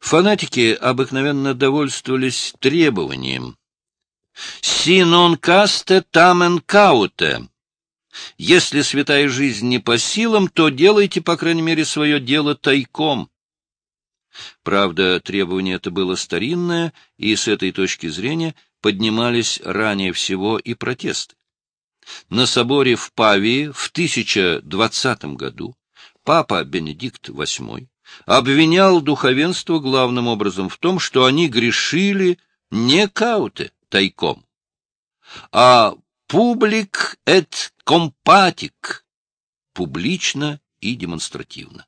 Фанатики обыкновенно довольствовались требованием «Si non caste tamen caute» Если святая жизнь не по силам, то делайте, по крайней мере, свое дело тайком. Правда, требование это было старинное, и с этой точки зрения поднимались ранее всего и протесты. На соборе в Павии в 1020 году папа Бенедикт VIII обвинял духовенство главным образом в том, что они грешили не кауте тайком, а публик эт компатик публично и демонстративно.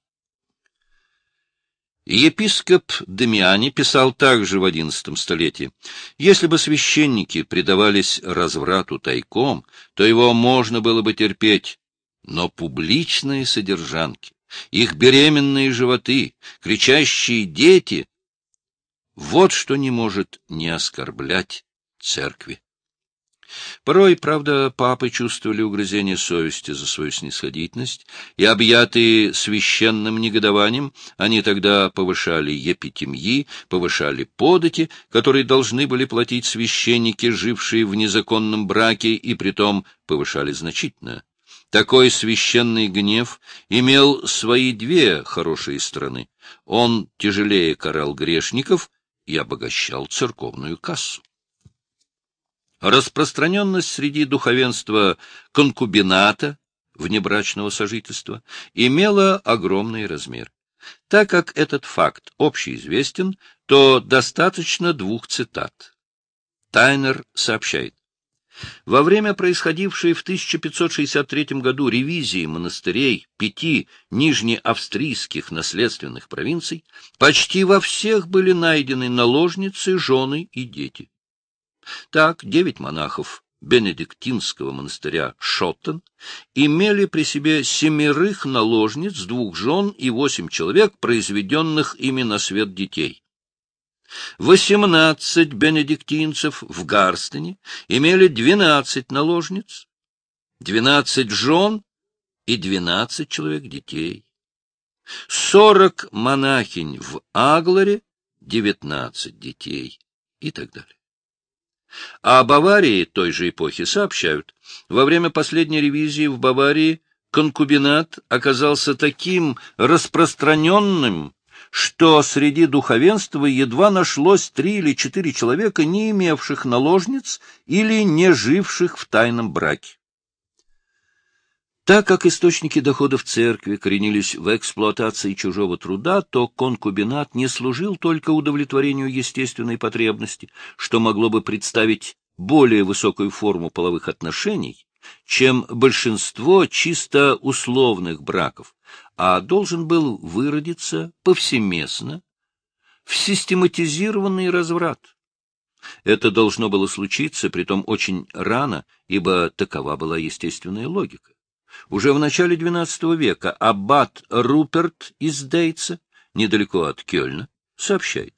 Епископ Демиани писал также в XI столетии, «Если бы священники предавались разврату тайком, то его можно было бы терпеть, но публичные содержанки, их беременные животы, кричащие дети — вот что не может не оскорблять церкви. Порой, правда, папы чувствовали угрызение совести за свою снисходительность, и, объятые священным негодованием, они тогда повышали епитемьи, повышали подати, которые должны были платить священники, жившие в незаконном браке, и притом повышали значительно. Такой священный гнев имел свои две хорошие стороны. Он тяжелее карал грешников и обогащал церковную кассу. Распространенность среди духовенства конкубината, внебрачного сожительства, имела огромный размер. Так как этот факт общеизвестен, то достаточно двух цитат. Тайнер сообщает. Во время происходившей в 1563 году ревизии монастырей пяти нижнеавстрийских наследственных провинций почти во всех были найдены наложницы, жены и дети. Так, девять монахов бенедиктинского монастыря Шоттен имели при себе семерых наложниц, двух жен и восемь человек, произведенных ими на свет детей. Восемнадцать бенедиктинцев в Гарстене имели двенадцать наложниц, двенадцать жен и двенадцать человек детей. Сорок монахинь в Агларе, девятнадцать детей и так далее. А о Баварии той же эпохи сообщают. Во время последней ревизии в Баварии конкубинат оказался таким распространенным, что среди духовенства едва нашлось три или четыре человека, не имевших наложниц или не живших в тайном браке. Так как источники доходов церкви коренились в эксплуатации чужого труда, то конкубинат не служил только удовлетворению естественной потребности, что могло бы представить более высокую форму половых отношений, чем большинство чисто условных браков, а должен был выродиться повсеместно в систематизированный разврат. Это должно было случиться, притом очень рано, ибо такова была естественная логика. Уже в начале XII века аббат Руперт из Дейца, недалеко от Кёльна, сообщает.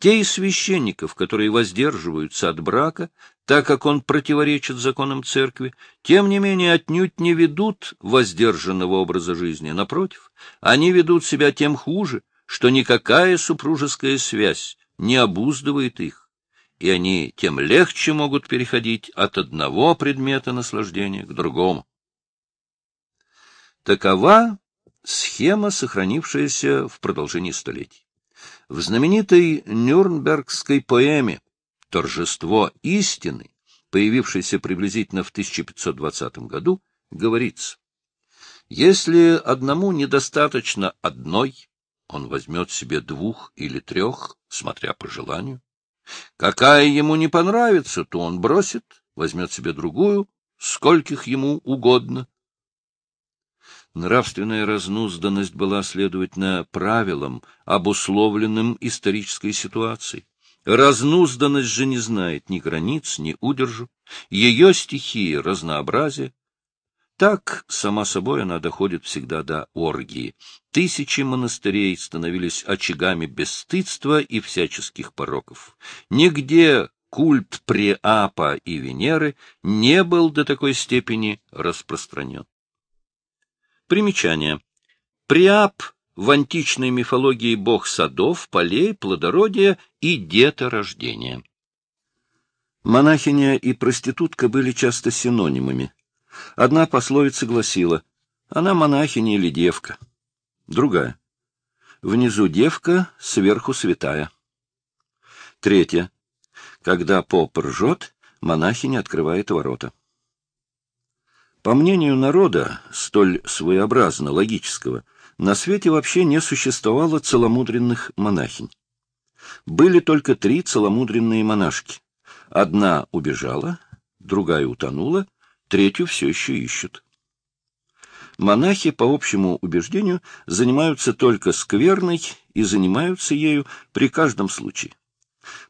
Те из священников, которые воздерживаются от брака, так как он противоречит законам церкви, тем не менее отнюдь не ведут воздержанного образа жизни. Напротив, они ведут себя тем хуже, что никакая супружеская связь не обуздывает их, и они тем легче могут переходить от одного предмета наслаждения к другому. Такова схема, сохранившаяся в продолжении столетий. В знаменитой нюрнбергской поэме «Торжество истины», появившейся приблизительно в 1520 году, говорится, «Если одному недостаточно одной, он возьмет себе двух или трех, смотря по желанию. Какая ему не понравится, то он бросит, возьмет себе другую, скольких ему угодно, Нравственная разнузданность была, следовательно, правилом, обусловленным исторической ситуацией. Разнузданность же не знает ни границ, ни удержу. Ее стихии — разнообразие. Так, сама собой, она доходит всегда до оргии. Тысячи монастырей становились очагами бесстыдства и всяческих пороков. Нигде культ Преапа и Венеры не был до такой степени распространен. Примечание. Приап в античной мифологии бог садов, полей, плодородия и деторождения. Монахиня и проститутка были часто синонимами. Одна пословица гласила «она монахиня или девка», другая «внизу девка, сверху святая». Третья «когда поп ржет, монахиня открывает ворота». По мнению народа, столь своеобразно логического, на свете вообще не существовало целомудренных монахинь. Были только три целомудренные монашки. Одна убежала, другая утонула, третью все еще ищут. Монахи, по общему убеждению, занимаются только скверной и занимаются ею при каждом случае.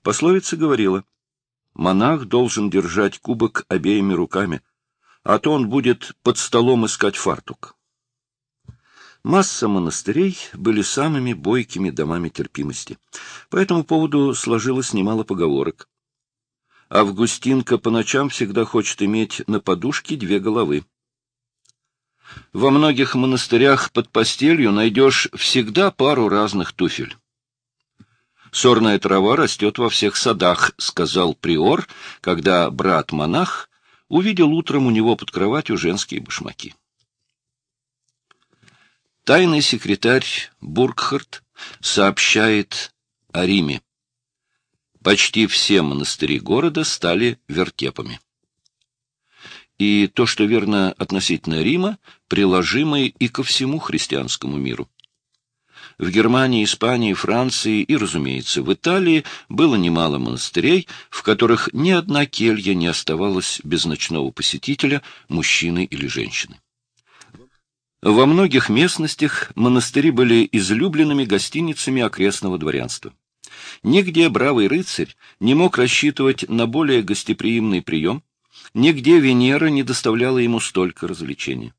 Пословица говорила, монах должен держать кубок обеими руками, а то он будет под столом искать фартук. Масса монастырей были самыми бойкими домами терпимости. По этому поводу сложилось немало поговорок. Августинка по ночам всегда хочет иметь на подушке две головы. Во многих монастырях под постелью найдешь всегда пару разных туфель. «Сорная трава растет во всех садах», — сказал приор, когда брат-монах увидел утром у него под кроватью женские башмаки. Тайный секретарь Бургхард сообщает о Риме. Почти все монастыри города стали вертепами. И то, что верно относительно Рима, приложимо и ко всему христианскому миру. В Германии, Испании, Франции и, разумеется, в Италии было немало монастырей, в которых ни одна келья не оставалась без ночного посетителя, мужчины или женщины. Во многих местностях монастыри были излюбленными гостиницами окрестного дворянства. Нигде бравый рыцарь не мог рассчитывать на более гостеприимный прием, нигде Венера не доставляла ему столько развлечений.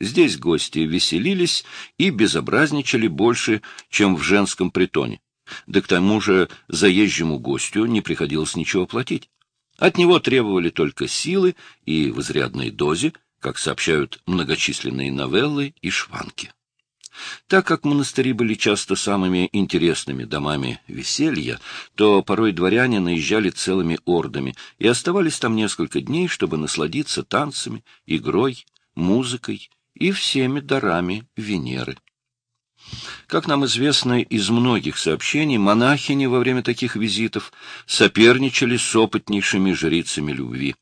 Здесь гости веселились и безобразничали больше, чем в женском притоне. Да к тому же заезжему гостю не приходилось ничего платить. От него требовали только силы и в изрядной дозе, как сообщают многочисленные новеллы и шванки. Так как монастыри были часто самыми интересными домами веселья, то порой дворяне наезжали целыми ордами и оставались там несколько дней, чтобы насладиться танцами, игрой, музыкой и всеми дарами Венеры. Как нам известно из многих сообщений, монахини во время таких визитов соперничали с опытнейшими жрицами любви.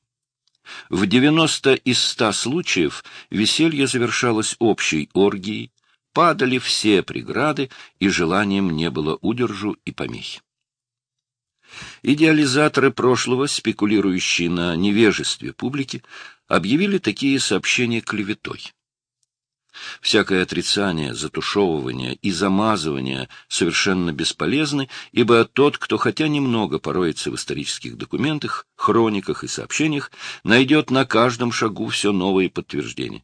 В 90 из 100 случаев веселье завершалось общей оргией, падали все преграды, и желанием не было удержу и помехи. Идеализаторы прошлого, спекулирующие на невежестве публики, объявили такие сообщения клеветой. Всякое отрицание, затушевывание и замазывание совершенно бесполезны, ибо тот, кто хотя немного пороется в исторических документах, хрониках и сообщениях, найдет на каждом шагу все новые подтверждения.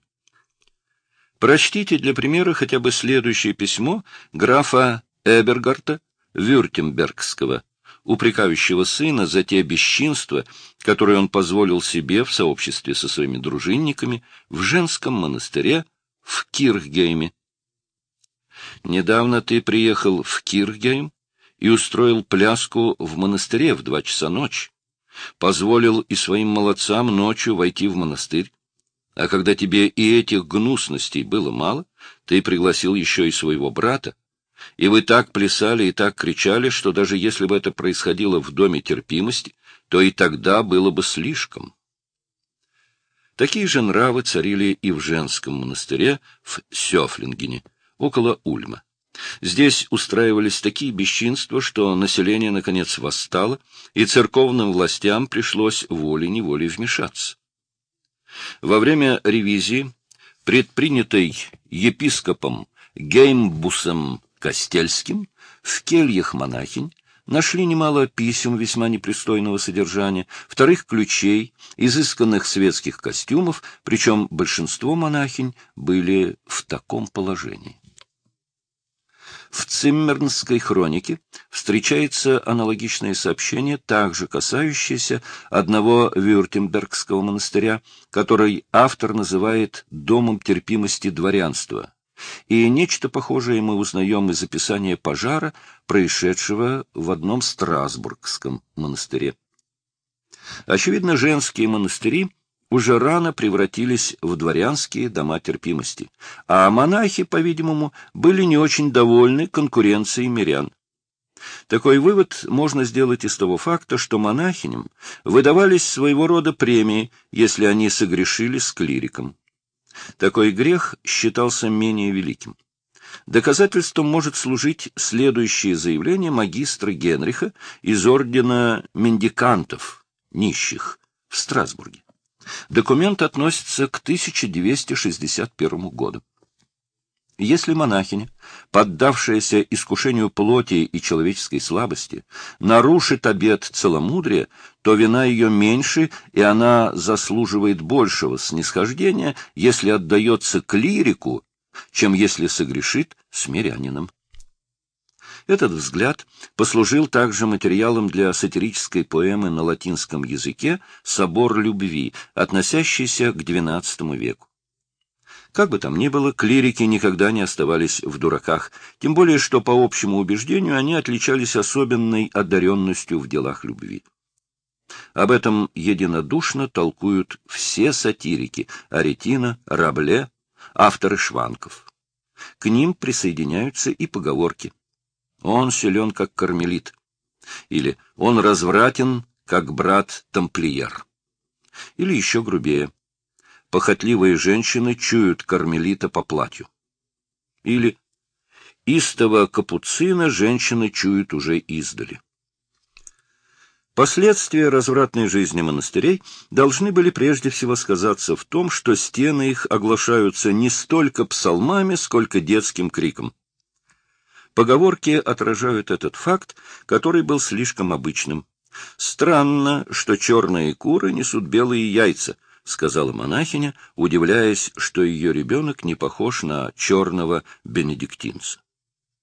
Прочтите для примера хотя бы следующее письмо графа Эбергарта Вюртембергского, упрекающего сына за те бесчинства, которые он позволил себе в сообществе со своими дружинниками в женском монастыре в Кирхгейме. Недавно ты приехал в Кирхгейм и устроил пляску в монастыре в два часа ночи. Позволил и своим молодцам ночью войти в монастырь. А когда тебе и этих гнусностей было мало, ты пригласил еще и своего брата. И вы так плясали и так кричали, что даже если бы это происходило в доме терпимости, то и тогда было бы слишком. Такие же нравы царили и в женском монастыре в Сёфлингене, около Ульма. Здесь устраивались такие бесчинства, что население, наконец, восстало, и церковным властям пришлось волей-неволей вмешаться. Во время ревизии, предпринятой епископом Геймбусом Костельским, в кельях монахинь нашли немало писем весьма непристойного содержания, вторых ключей, изысканных светских костюмов, причем большинство монахинь были в таком положении. В Циммернской хронике встречается аналогичное сообщение, также касающееся одного Вюртембергского монастыря, который автор называет «домом терпимости дворянства» И нечто похожее мы узнаем из описания пожара, происшедшего в одном Страсбургском монастыре. Очевидно, женские монастыри уже рано превратились в дворянские дома терпимости, а монахи, по-видимому, были не очень довольны конкуренцией мирян. Такой вывод можно сделать из того факта, что монахиням выдавались своего рода премии, если они согрешили с клириком. Такой грех считался менее великим. Доказательством может служить следующее заявление магистра Генриха из ордена мендикантов, нищих, в Страсбурге. Документ относится к 1261 году. Если монахиня, поддавшаяся искушению плоти и человеческой слабости, нарушит обет целомудрия, то вина ее меньше, и она заслуживает большего снисхождения, если отдается клирику, чем если согрешит с мирянином. Этот взгляд послужил также материалом для сатирической поэмы на латинском языке «Собор любви», относящейся к XII веку. Как бы там ни было, клирики никогда не оставались в дураках, тем более что, по общему убеждению, они отличались особенной одаренностью в делах любви. Об этом единодушно толкуют все сатирики — Аретина, Рабле, авторы Шванков. К ним присоединяются и поговорки. Он силен, как кармелит. Или он развратен, как брат тамплиер. Или еще грубее — похотливые женщины чуют кармелита по платью. Или истого капуцина женщины чуют уже издали. Последствия развратной жизни монастырей должны были прежде всего сказаться в том, что стены их оглашаются не столько псалмами, сколько детским криком. Поговорки отражают этот факт, который был слишком обычным. Странно, что черные куры несут белые яйца, — сказала монахиня, удивляясь, что ее ребенок не похож на черного бенедиктинца.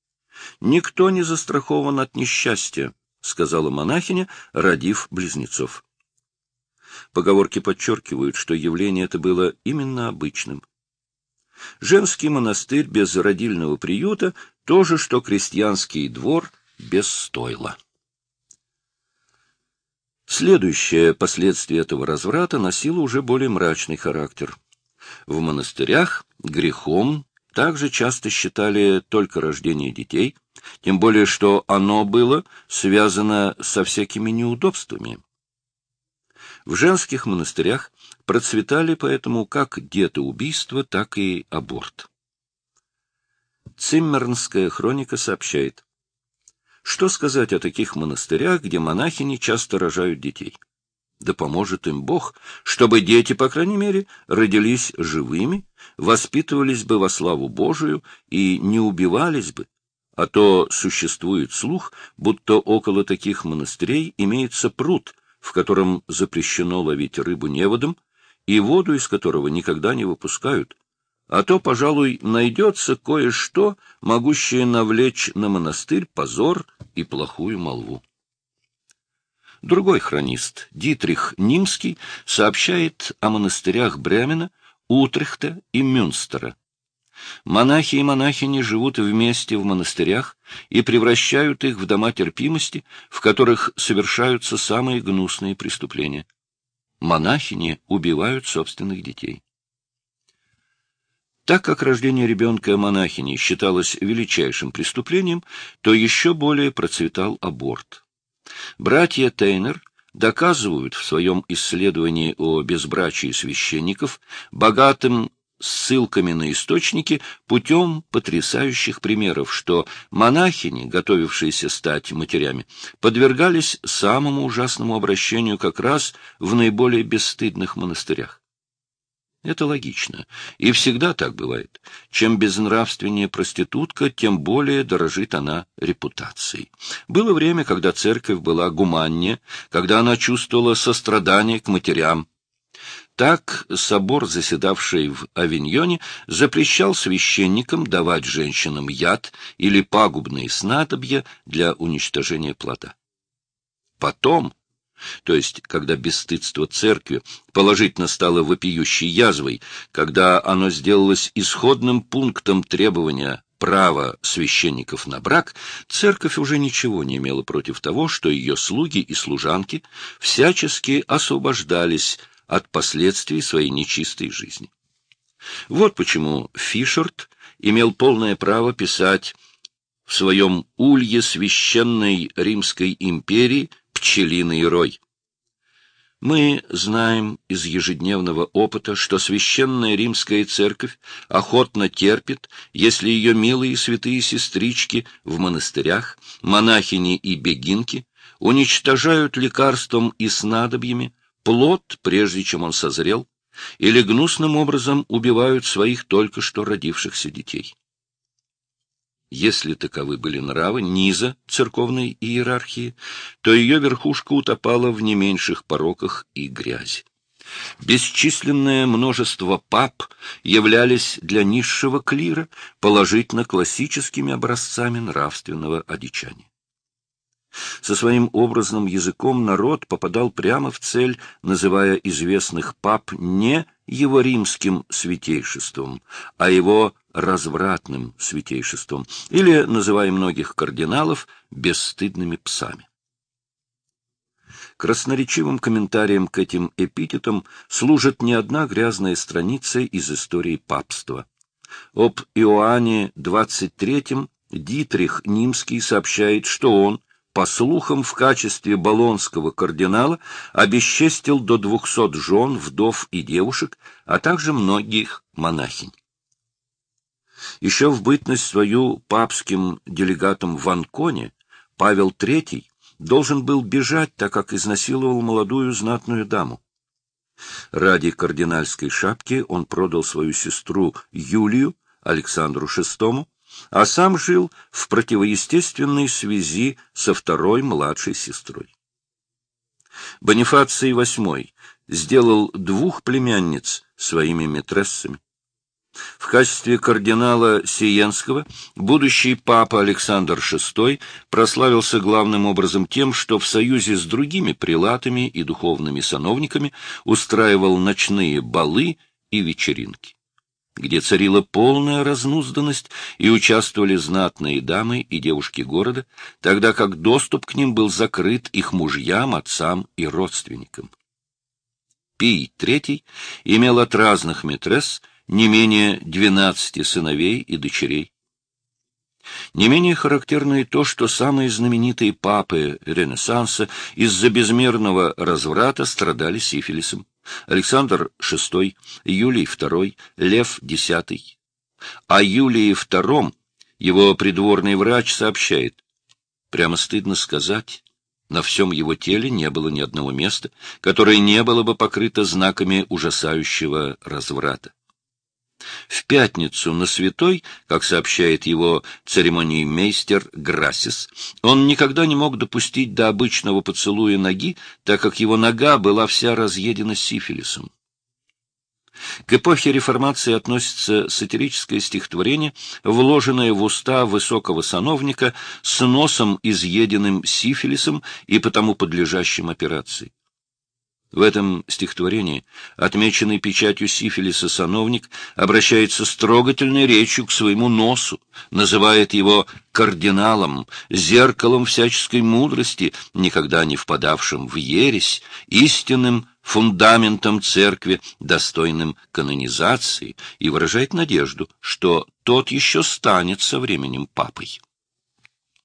— Никто не застрахован от несчастья, — сказала монахиня, родив близнецов. Поговорки подчеркивают, что явление это было именно обычным. Женский монастырь без родильного приюта — то же, что крестьянский двор без стойла. Следующее последствие этого разврата носило уже более мрачный характер. В монастырях грехом также часто считали только рождение детей, тем более что оно было связано со всякими неудобствами. В женских монастырях процветали поэтому как детоубийство, так и аборт. Циммернская хроника сообщает, что сказать о таких монастырях, где монахини часто рожают детей? Да поможет им Бог, чтобы дети, по крайней мере, родились живыми, воспитывались бы во славу Божию и не убивались бы, а то существует слух, будто около таких монастырей имеется пруд, в котором запрещено ловить рыбу неводом, и воду из которого никогда не выпускают, а то, пожалуй, найдется кое-что, могущее навлечь на монастырь позор и плохую молву. Другой хронист, Дитрих Нимский, сообщает о монастырях Бремена, Утрехта и Мюнстера. Монахи и монахини живут вместе в монастырях и превращают их в дома терпимости, в которых совершаются самые гнусные преступления. Монахини убивают собственных детей. Так как рождение ребенка монахини считалось величайшим преступлением, то еще более процветал аборт. Братья Тейнер доказывают в своем исследовании о безбрачии священников богатым ссылками на источники путем потрясающих примеров, что монахини, готовившиеся стать матерями, подвергались самому ужасному обращению как раз в наиболее бесстыдных монастырях. Это логично. И всегда так бывает. Чем безнравственнее проститутка, тем более дорожит она репутацией. Было время, когда церковь была гуманнее, когда она чувствовала сострадание к матерям. Так собор, заседавший в Авиньоне, запрещал священникам давать женщинам яд или пагубные снадобья для уничтожения плода. Потом то есть когда бесстыдство церкви положительно стало вопиющей язвой, когда оно сделалось исходным пунктом требования права священников на брак, церковь уже ничего не имела против того, что ее слуги и служанки всячески освобождались от последствий своей нечистой жизни. Вот почему Фишерт имел полное право писать в своем улье священной Римской империи «Пчелиный рой». Мы знаем из ежедневного опыта, что священная римская церковь охотно терпит, если ее милые святые сестрички в монастырях, монахини и бегинки уничтожают лекарством и снадобьями плод, прежде чем он созрел, или гнусным образом убивают своих только что родившихся детей. Если таковы были нравы низа церковной иерархии, то ее верхушка утопала в не меньших пороках и грязи. Бесчисленное множество пап являлись для низшего клира положительно классическими образцами нравственного одичания. Со своим образным языком народ попадал прямо в цель, называя известных пап не его римским святейшеством, а его развратным святейшеством, или называя многих кардиналов бесстыдными псами. Красноречивым комментарием к этим эпитетам служит не одна грязная страница из истории папства. Об Иоанне XXIII Дитрих Нимский сообщает, что он, по слухам, в качестве болонского кардинала обесчестил до двухсот жен, вдов и девушек, а также многих монахинь. Еще в бытность свою папским делегатом в Анконе Павел III должен был бежать, так как изнасиловал молодую знатную даму. Ради кардинальской шапки он продал свою сестру Юлию Александру VI, а сам жил в противоестественной связи со второй младшей сестрой. Бонифаций VIII сделал двух племянниц своими метрессами. В качестве кардинала Сиенского будущий папа Александр VI прославился главным образом тем, что в союзе с другими прилатами и духовными сановниками устраивал ночные балы и вечеринки где царила полная разнузданность и участвовали знатные дамы и девушки города, тогда как доступ к ним был закрыт их мужьям, отцам и родственникам. Пий III имел от разных метрес не менее двенадцати сыновей и дочерей. Не менее характерно и то, что самые знаменитые папы Ренессанса из-за безмерного разврата страдали сифилисом. Александр VI, Юлий II, Лев X. О Юлии II его придворный врач сообщает, прямо стыдно сказать, на всем его теле не было ни одного места, которое не было бы покрыто знаками ужасающего разврата. В пятницу на святой, как сообщает его церемониймейстер Грассис, он никогда не мог допустить до обычного поцелуя ноги, так как его нога была вся разъедена сифилисом. К эпохе реформации относится сатирическое стихотворение, вложенное в уста высокого сановника с носом, изъеденным сифилисом и потому подлежащим операции. В этом стихотворении, отмеченный печатью сифилиса сановник, обращается с трогательной речью к своему носу, называет его кардиналом, зеркалом всяческой мудрости, никогда не впадавшим в ересь, истинным фундаментом церкви, достойным канонизации, и выражает надежду, что тот еще станет со временем папой.